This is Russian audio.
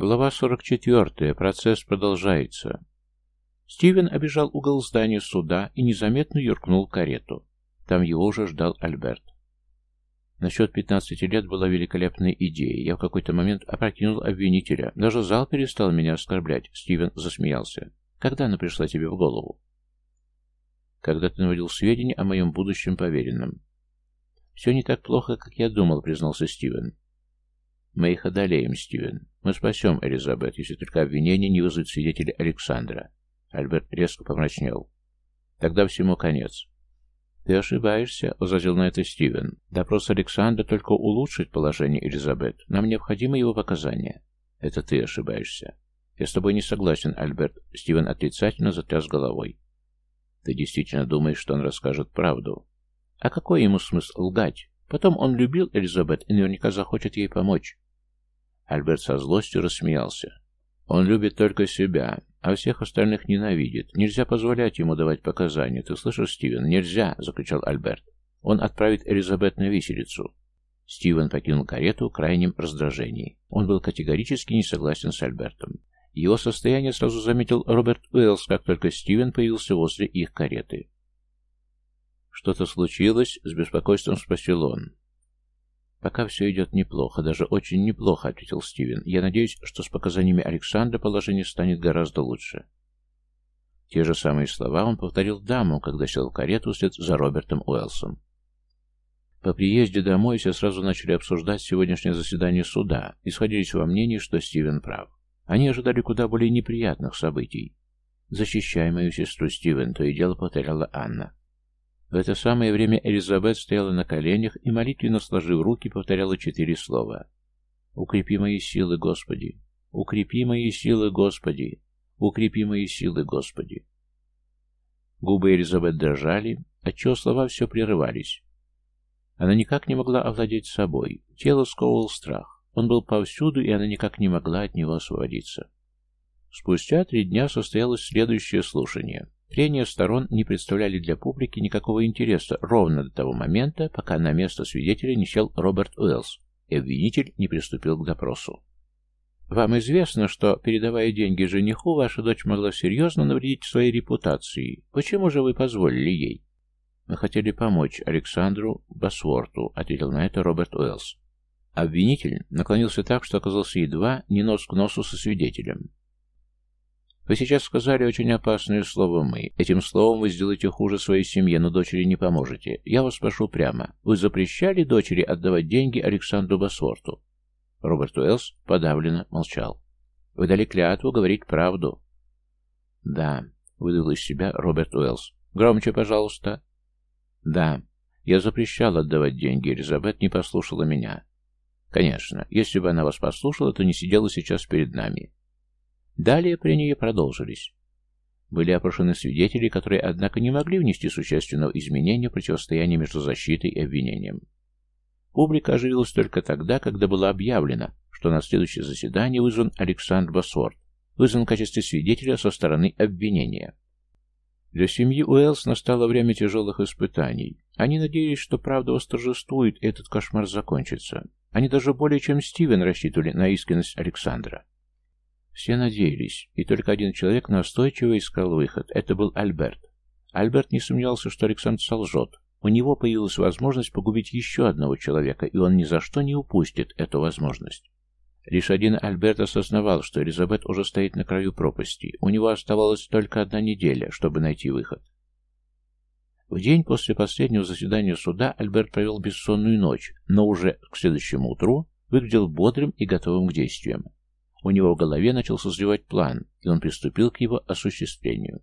Глава 44. Процесс продолжается. Стивен обежал угол здания суда и незаметно юркнул карету. Там его уже ждал Альберт. Насчет 15 лет была великолепная идея. Я в какой-то момент опрокинул обвинителя. Даже зал перестал меня оскорблять. Стивен засмеялся. Когда она пришла тебе в голову? Когда ты наводил сведения о моем будущем поверенном. Все не так плохо, как я думал, признался Стивен. Мы их одолеем, Стивен. Мы спасем Элизабет, если только обвинение не вызовет свидетеля Александра. Альберт резко помрачнел. Тогда всему конец. «Ты ошибаешься», — возразил на это Стивен. «Допрос Александра только улучшит положение Элизабет. Нам необходимы его показания». «Это ты ошибаешься». «Я с тобой не согласен, Альберт». Стивен отрицательно затряс головой. «Ты действительно думаешь, что он расскажет правду?» «А какой ему смысл лгать? Потом он любил Элизабет и наверняка захочет ей помочь». Альберт со злостью рассмеялся. «Он любит только себя а всех остальных ненавидит. Нельзя позволять ему давать показания. Ты слышишь, Стивен? Нельзя!» — закричал Альберт. «Он отправит Элизабет на виселицу». Стивен покинул карету в крайнем раздражении. Он был категорически не согласен с Альбертом. Его состояние сразу заметил Роберт Уэллс, как только Стивен появился возле их кареты. «Что-то случилось?» — с беспокойством спросил он. «Пока все идет неплохо, даже очень неплохо», — ответил Стивен. «Я надеюсь, что с показаниями Александра положение станет гораздо лучше». Те же самые слова он повторил даму, когда сел в карету вслед за Робертом Уэллсом. По приезде домой все сразу начали обсуждать сегодняшнее заседание суда и сходились во мнении, что Стивен прав. Они ожидали куда более неприятных событий. «Защищай мою сестру, Стивен», — то и дело повторяла Анна. В это самое время Элизабет стояла на коленях и, молитвенно сложив руки, повторяла четыре слова. «Укрепи мои силы, Господи! Укрепи мои силы, Господи! Укрепи мои силы, Господи!» Губы Элизабет дрожали, отчего слова все прерывались. Она никак не могла овладеть собой. Тело сковывал страх. Он был повсюду, и она никак не могла от него освободиться. Спустя три дня состоялось следующее слушание. Прения сторон не представляли для публики никакого интереса ровно до того момента, пока на место свидетеля не сел Роберт Уэллс, и обвинитель не приступил к допросу. «Вам известно, что, передавая деньги жениху, ваша дочь могла серьезно навредить своей репутации. Почему же вы позволили ей?» «Мы хотели помочь Александру Басворту», — ответил на это Роберт Уэллс. Обвинитель наклонился так, что оказался едва не нос к носу со свидетелем. Вы сейчас сказали очень опасное слово «мы». Этим словом вы сделаете хуже своей семье, но дочери не поможете. Я вас спрошу прямо. Вы запрещали дочери отдавать деньги Александру Басворту? Роберт Уэллс подавленно молчал. Вы дали клятву говорить правду. Да, выдавил из себя Роберт Уэллс. Громче, пожалуйста. Да, я запрещал отдавать деньги, Элизабет не послушала меня. Конечно, если бы она вас послушала, то не сидела сейчас перед нами. Далее прения продолжились. Были опрошены свидетели, которые, однако, не могли внести существенного изменения в противостояние между защитой и обвинением. Публика оживилась только тогда, когда было объявлено, что на следующее заседание вызван Александр Басворт, вызван в качестве свидетеля со стороны обвинения. Для семьи Уэллс настало время тяжелых испытаний. Они надеялись, что правда восторжествует, и этот кошмар закончится. Они даже более чем Стивен рассчитывали на искренность Александра. Все надеялись, и только один человек настойчиво искал выход. Это был Альберт. Альберт не сомневался, что Александр солжет. У него появилась возможность погубить еще одного человека, и он ни за что не упустит эту возможность. Лишь один Альберт осознавал, что Элизабет уже стоит на краю пропасти. У него оставалась только одна неделя, чтобы найти выход. В день после последнего заседания суда Альберт провел бессонную ночь, но уже к следующему утру выглядел бодрым и готовым к действиям. У него в голове начал созревать план, и он приступил к его осуществлению.